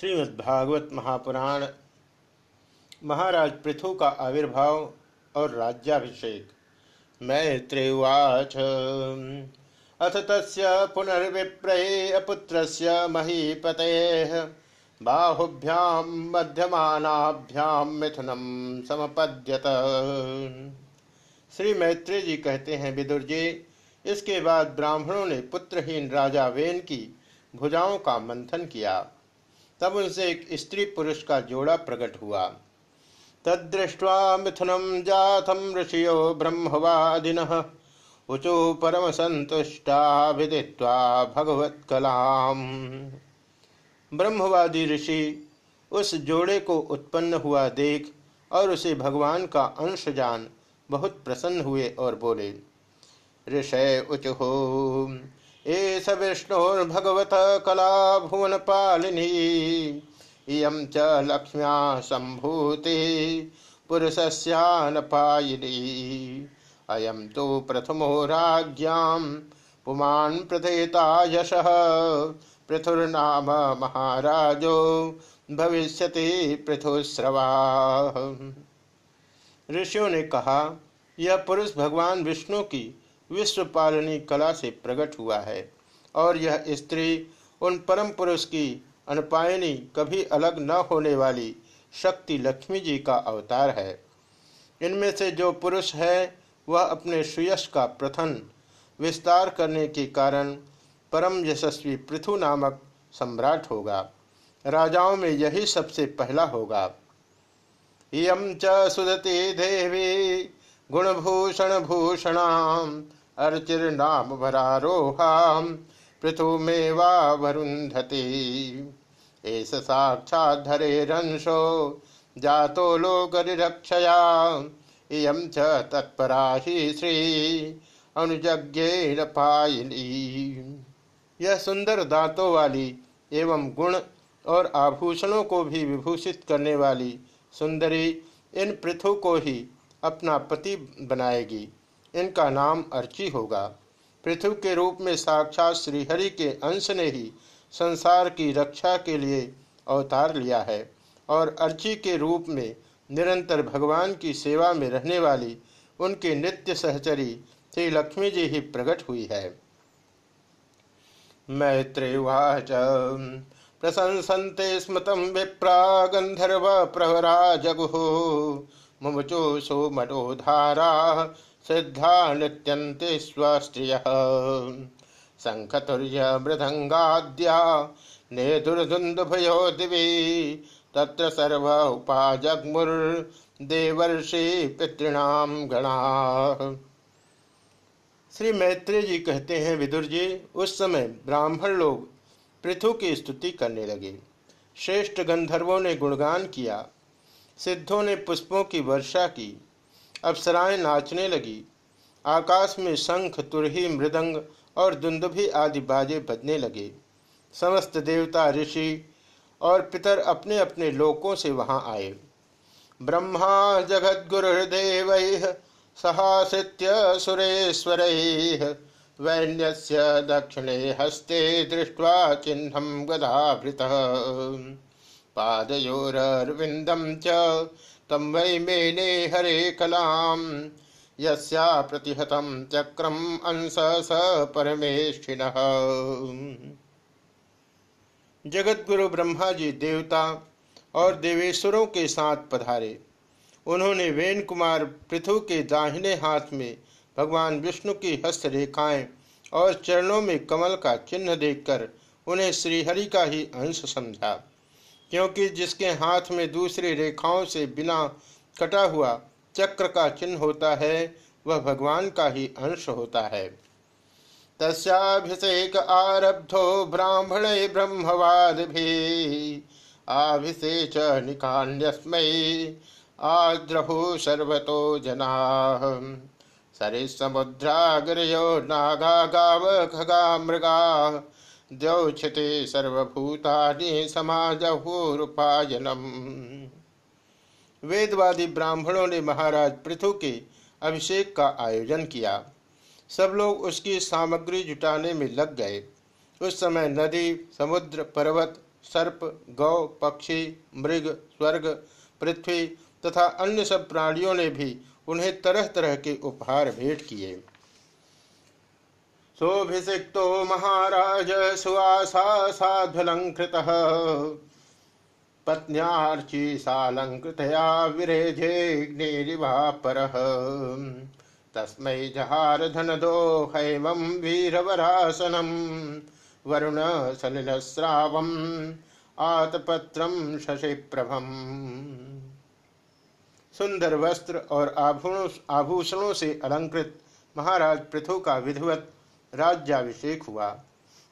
श्रीमद्भागवत महापुराण महाराज पृथु का आविर्भाव और राज्याभिषेक। मैत्रेवाच अथ तस्य पुनर्विप्रये अपुत्रस्य महीपतेः, बाहुभ्यां मध्यमानाभ्यां मिथुनम समपद्यत। श्री मैत्री जी कहते हैं, विदुर जी, इसके बाद ब्राह्मणों ने पुत्रहीन राजा वेन की भुजाओं का मंथन किया। तब उनसे एक स्त्री पुरुष का जोड़ा प्रकट हुआ। तदृष्ट्वा मिथुनम जातम ऋषियो ब्रह्मवादिन, उचु परम संतुष्टा विदित्वा भगवत कलाम। ब्रह्मवादी ऋषि उस जोड़े को उत्पन्न हुआ देख और उसे भगवान का अंश जान बहुत प्रसन्न हुए और बोले, ऋषय उचुहो एष विष्णुर्भगवत कला भुवन पालिनी इयं च लक्ष्म्या सम्भूति, पुरुषस्यानपायिनी। अयं तु प्रथमो राज्ञां पुमान् प्रथेता यशः। पृथुर्नाम महाराजो, भविष्यति पृथुश्रवा। ऋषियों ने कहा, यह पुरुष भगवान विष्णु की विश्व पालनी कला से प्रकट हुआ है, और यह स्त्री उन परम पुरुष की अनपायनी कभी अलग न होने वाली शक्ति लक्ष्मी जी का अवतार है। इनमें से जो पुरुष है, वह अपने सुयश का प्रथन विस्तार करने के कारण परम यशस्वी पृथु नामक सम्राट होगा। राजाओं में यही सबसे पहला होगा। यम च सुदती देवी गुणभूषण भूषणाम अर्चिर्नाम भरारोहां पृथुमेवा वरुन्धति। एष साक्षाद्धरेरंशो जातो लोकरिरक्षया इयं च तत्परा ही श्री अनुजज्ञेन पायिनी। यह सुंदर दांतों वाली एवं गुण और आभूषणों को भी विभूषित करने वाली सुंदरी इन पृथु को ही अपना पति बनाएगी। इनका नाम अर्ची होगा। पृथ्वी के रूप में साक्षात श्रीहरि के अंश ने ही संसार की रक्षा के लिए अवतार लिया है और अर्ची के रूप में निरंतर भगवान की सेवा में रहने वाली उनके नित्य सहचरी श्री लक्ष्मी जी ही प्रकट हुई है। मैत्रेवाच, प्रशंसन्ते स्मृतं विप्रा गंधर्व प्रहरा जगु मुमुचो सोमटोधारा सिद्धा नृत्यन्ते स्वस्त्रियः। शङ्खतुर्य मृदङ्गाद्या नेतुर्दुन्दुभयो दिवि तत्र सर्व उपाजग्मुर्देवर्षि पितृणाम गणा। श्री मैत्री जी कहते हैं, विदुर जी, उस समय ब्राह्मण लोग पृथु की स्तुति करने लगे। श्रेष्ठ गंधर्वों ने गुणगान किया। सिद्धों ने पुष्पों की वर्षा की। अप्सराएँ नाचने लगी। आकाश में शंख, तुरही, मृदंग और दुंदुभी आदि बाजे बजने लगे। समस्त देवता, ऋषि और पितर अपने अपने लोकों से वहाँ आए। ब्रह्मा जगत गुरुदेव सहासित्य सुरेश्वर वैन्यस्य दक्षिणे हस्ते दृष्ट्वा चिन्हं गदाभृत पादयोरविंदम च तम वै मेने हरे कलाम। यस्या प्रतिहतम चक्रम अंश स परमेष्ठिन। जगत गुरु ब्रह्मा जी देवता और देवेश्वरों के साथ पधारे। उन्होंने वेन कुमार पृथु के दाहिने हाथ में भगवान विष्णु की हस्त रेखाएँ और चरणों में कमल का चिन्ह देखकर उन्हें श्रीहरि का ही अंश समझा। क्योंकि जिसके हाथ में दूसरी रेखाओं से बिना कटा हुआ चक्र का चिन्ह होता है, वह भगवान का ही अंश होता है। तस्भिषेक आरब्धो ब्राह्मण ब्रह्मवाद भी, आभिषेच निकान्यस्मय आद्रहु सर्वतो जना। सरिसमुद्राग्रयो नागा गाव खगा मृगा द्यौक्षते सर्वभूतानि समाजहूरुपायनम। वेदवादी ब्राह्मणों ने महाराज पृथु के अभिषेक का आयोजन किया। सब लोग उसकी सामग्री जुटाने में लग गए। उस समय नदी, समुद्र, पर्वत, सर्प, गौ, पक्षी, मृग, स्वर्ग, पृथ्वी तथा अन्य सब प्राणियों ने भी उन्हें तरह तरह के उपहार भेंट किए। सोभिषिक्तो महाराज सुवासा साध्वलंकृत पत्न्यार्ची सालंकृतया विरेजेग्निरिवापर तस्मै जहार धनदो हैवं वीरवरासनम वरुण सलिलस्रावम आतपत्रम शशिप्रभम। सुंदर वस्त्र और आभूषणों से अलंकृत महाराज पृथु का विधिवत राज्याभिषेक हुआ।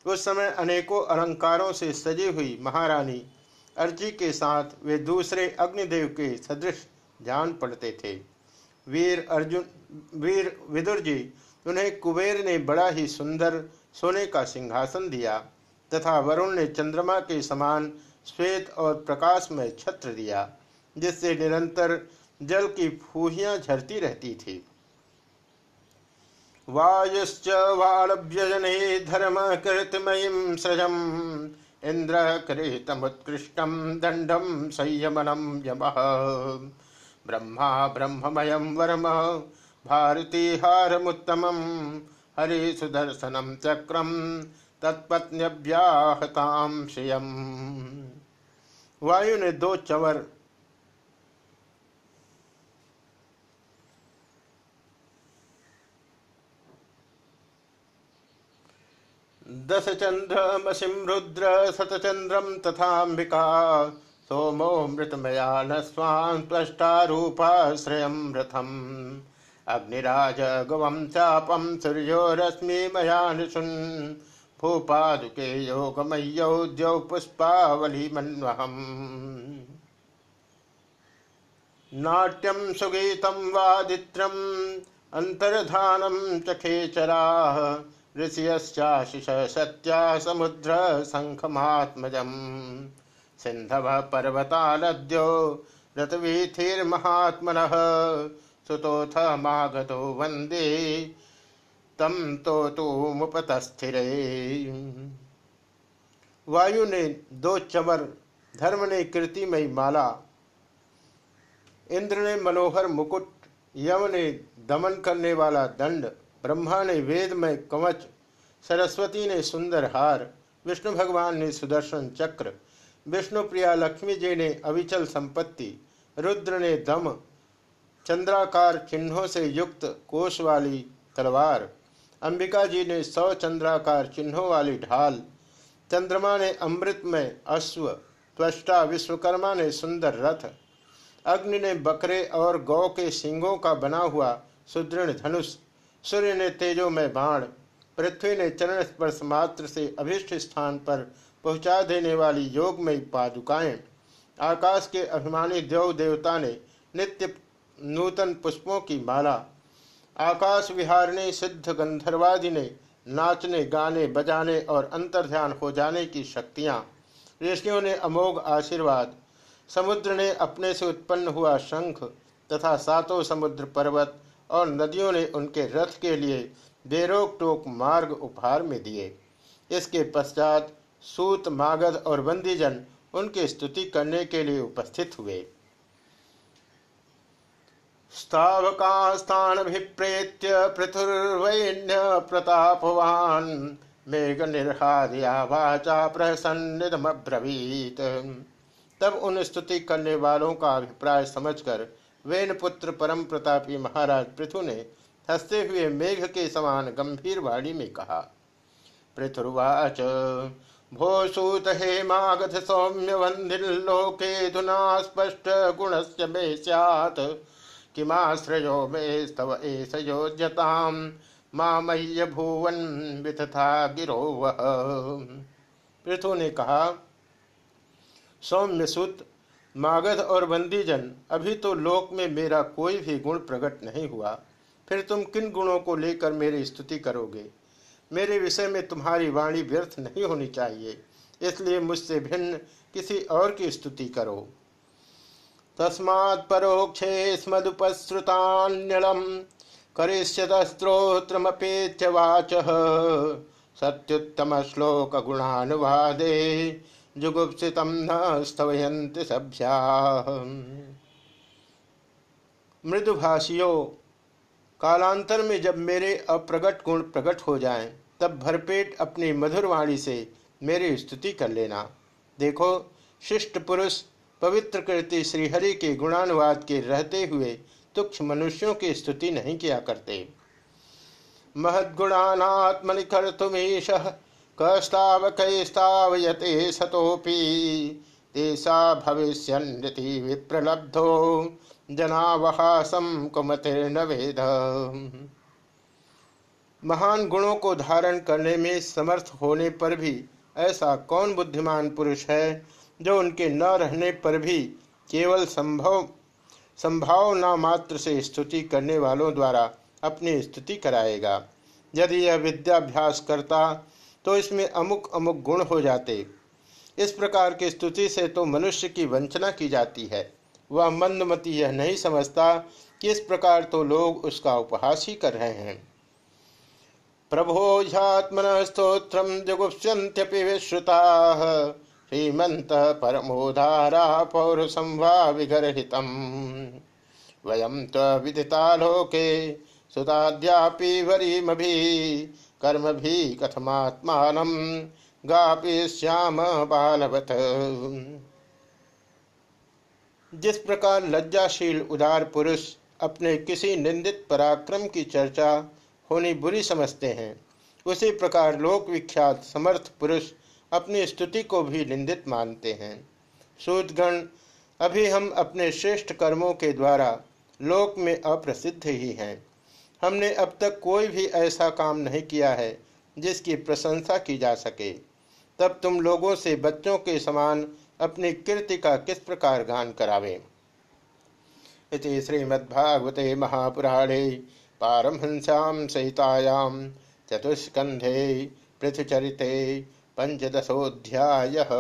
उस समय अनेकों अलंकारों से सजी हुई महारानी अर्जी के साथ वे दूसरे अग्निदेव के सदृश जान पड़ते थे। वीर अर्जुन, वीर विदुर जी उन्हें कुबेर ने बड़ा ही सुंदर सोने का सिंहासन दिया तथा वरुण ने चंद्रमा के समान श्वेत और प्रकाश में छत्र दिया, जिससे निरंतर जल की फूहियाँ झरती रहती थी। वायुश्च वालभ्यजने धर्म कृतमयीं सृजम्। इंद्र कृतमुत्कृष्टं दंडम संयमनम यम। ब्रह्मा ब्रह्ममयं वर्म। भारतीहारमुत्तमं। हरि सुदर्शनम चक्रम तत्पत्न्यव्याहतां श्रियम। वायु ने दो चवर दश चंद्रमसिम रुद्र शतचंद्रम तथाम्बिका। सोमो मृतमया न स्वान् त्वष्टारूपाश्रयं रथम्। अग्निराज गवं चापं सूर्यो रश्मिमया निशुन् भूपादुके योगमय्यौ द्यौ पुष्पावलिमन्वहम् नाट्यं सुगीतं वादित्रम्, अन्तर्धानं च खेचराः। ऋषियश्चाशिष सत्या समुद्र शङ्खमात्मजम् सिन्धव पर्वतालद्यो रतवीथिर्महात्मनः। सुतोऽथ मागतो वंदे तम तो मुपतस्थिरे वायु ने दो चवर धर्म ने कीर्तिमयी माला। इंद्र ने मनोहर मुकुट यम ने दमन करने वाला दंड। ब्रह्मा ने वेद में कवच, सरस्वती ने सुंदर हार, विष्णु भगवान ने सुदर्शन चक्र, विष्णु प्रिया लक्ष्मी जी ने अविचल संपत्ति, रुद्र ने दम, चंद्राकार चिन्हों से युक्त कोष वाली तलवार, अंबिका जी ने सौ चंद्राकार चिन्हों वाली ढाल, चंद्रमा ने अमृत में अश्व, त्वष्टा विश्वकर्मा ने सुंदर रथ, अग्नि ने बकरे और गौ के सिंगों का बना हुआ सुदृढ़ धनुष सूर्य ने तेजो में बाण, पृथ्वी ने चरण स्पर्श मात्र से अभिष्ट स्थान पर पहुँचा देने वाली योगमयी पादुकाएँ आकाश के अभिमानी देव देवता ने नित्य नूतन पुष्पों की माला। आकाश विहार ने सिद्ध गंधर्वादि ने नाचने, गाने, बजाने और अंतर्ध्यान हो जाने की शक्तियाँ। ऋषियों ने अमोघ आशीर्वाद, समुद्र ने अपने से उत्पन्न हुआ शंख तथा सातों समुद्र पर्वत और नदियों ने उनके रथ के लिए बेरोक टोक मार्ग उपहार में दिए। इसके पश्चात सूत, मागध और बंदीजन उनकी स्तुति करने के लिए उपस्थित हुए। स्थावकास्थानभिप्रेत्य पृथुर्वैन्य प्रतापवान मेघ निर्हादिया वाचा प्रसन्निधमब्रवीत। तब उन स्तुति करने वालों का अभिप्राय समझकर वेन पुत्र परम प्रतापी महाराज पृथु ने हँसते हुए मेघ के समान गंभीर वाणी में कहा, पृथुर्वाच भो सूत हे मागध सौम्य वंदिलोके धुना स्पष्ट गुण से मे सैत् किमाश्रयो मे स्तव एष योज्यताम भुवन वितथा गिरो पृथु ने कहा सौम्य सुत मागध और बंदीजन अभी तो लोक में मेरा कोई भी गुण प्रकट नहीं हुआ। फिर तुम किन गुणों को लेकर मेरी स्तुति करोगे? मेरे विषय में तुम्हारी वाणी व्यर्थ नहीं होनी चाहिए, इसलिए मुझसे भिन्न किसी और की स्तुति करो। तस्मात् परोक्षे स्मदुपश्रुतान्यलम सत्युत्तम श्लोक गुणानुवादे जुगुप्सित न स्तवयंत सभ्या। मृदुभाषियों कालांतर में जब मेरे अप्रगट गुण प्रकट हो जाएँ, तब भरपेट अपनी मधुर वाणी से मेरी स्तुति कर लेना। देखो शिष्ट पुरुष पवित्र कृति श्रीहरि के गुणानुवाद के रहते हुए तुक्ष मनुष्यों की स्तुति नहीं किया करते। महद्गुणात्मनिखर तुमेश कस्तावकस्तावयते सतोपि तेसा भविष्य विप्रलब्धो। जनावहासम कुमतिर्न वेद। महान गुणों को धारण करने में समर्थ होने पर भी ऐसा कौन बुद्धिमान पुरुष है जो उनके न रहने पर भी केवल संभव, संभावना मात्र से स्तुति करने वालों द्वारा अपनी स्तुति कराएगा। यदि यह विद्याभ्यास करता तो इसमें अमुक अमुक गुण हो जाते। इस प्रकार की स्तुति से तो मनुष्य की वंचना की जाती है। वह मंदमती यह नहीं समझता कि इस प्रकार तो लोग उसका उपहास ही कर रहे हैं। प्रभोझात्मन स्त्रोत्र जुगुप्स्यंत्यपि विश्रुता। श्रीमंत परमोधारा पौर संवा वयम विदिता लोके सुताद्यापि वरीमभि। कर्म भी कथमात्मान गापी श्याम बालवत। जिस प्रकार लज्जाशील उदार पुरुष अपने किसी निंदित पराक्रम की चर्चा होनी बुरी समझते हैं, उसी प्रकार लोक विख्यात समर्थ पुरुष अपनी स्तुति को भी निंदित मानते हैं। सूदगण अभी हम अपने श्रेष्ठ कर्मों के द्वारा लोक में अप्रसिद्ध ही हैं। हमने अब तक कोई भी ऐसा काम नहीं किया है जिसकी प्रशंसा की जा सके। तब तुम लोगों से बच्चों के समान अपनी कीर्ति का किस प्रकार गान करावे? श्रीमद्भागवते महापुराणे पारमहंस्यां सहितायां चतुष्कंधे पृथ्वीचरिते पंचदशोऽध्यायः